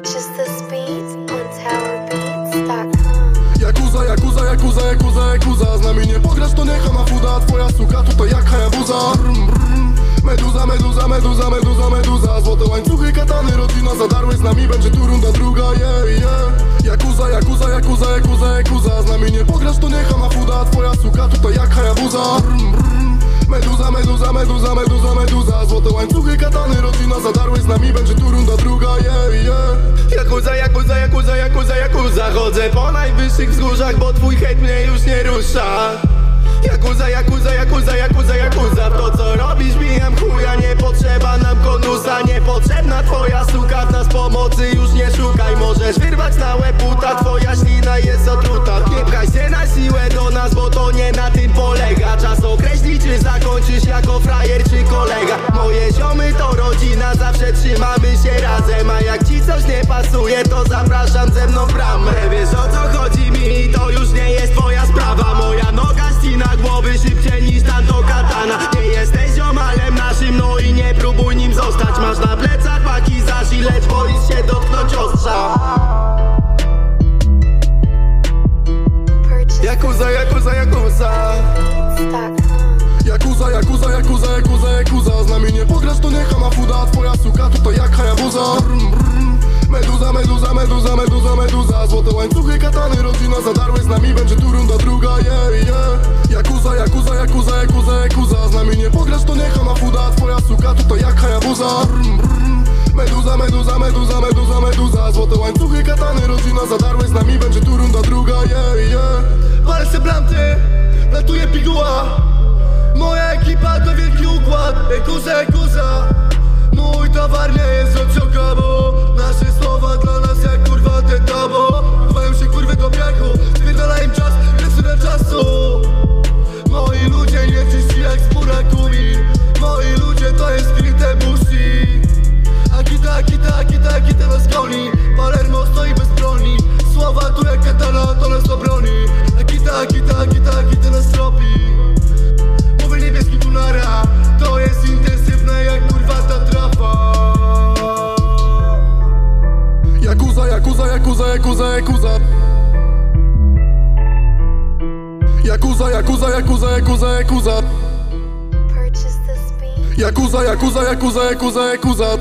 Purchase Jakuza, jakuza, jakuza, jakuza, jakuza Z nami nie pograsz to nie hamafuda Twoja suka tutaj jak hajabuza Meduza, meduza, meduza, meduza, meduza. Złote łańcuchy, katany, rodzina zadarły Z nami będzie tu runda druga, yeah, yeah. Jakuza, jakuza, jakuza, jakuza, jakuza Z nami nie pograsz to nie hamafuda Twoja suka tutaj jak hajabuza Meduza, meduza, meduza, meduza, meduza Złote łańcuchy, katany, rodzina Zadarłeś z nami, będzie tu runda druga, yeah, yeah. Jakuza, jakuza, jakuza, jakuza, jakuza. Chodzę po najwyższych wzgórzach, bo twój hejt mnie już nie rusza. Jakuza, jakuza, jakuza, jakuza, jakuza. W to co robisz bijam chuja. Nie potrzeba nam konusa Niepotrzebna twoja suka W nas pomocy już nie szukaj. Możesz wyrwać na łeb Twoja ślina jest otruta trzymamy się razem A jak ci coś nie pasuje To zapraszam ze mną w bramę. Wiesz o co chodzi mi? To już nie jest twoja sprawa. Moja noga ścina głowy szybciej niż tamto katana. Nie jesteś ziomalem naszym No i nie próbuj nim zostać. Masz na plecach baki zaś lecz boisz się dotknąć ostrza. Jakuza, jakuza, jakuza. Jakuza, jakuza, jakuza, jakuza, meduza, meduza, meduza, Złote łańcuchy, katany, rodzina Zadarłeś z nami, będzie tu runda druga, yeah, yeah Jakuza, jakuza, jakuza, jakuza, jakuza Z nami nie pograsz, to nie hamafuda Twoja suka tutaj jak hayabusa. Brum, brum. Meduza, meduza, meduza, meduza, meduza Złote łańcuchy, katany, rodzina Zadarłeś z nami, będzie tu runda druga, yeah, yeah Palę se bramty, latuje piguła. Moja ekipa to wielki układ ekuza Jakuza, jakuza, jakuza, jakuza, jakuza Jakuza, jakuza, jakuza, jakuza, jakuza jakuza, jakuza, jakuza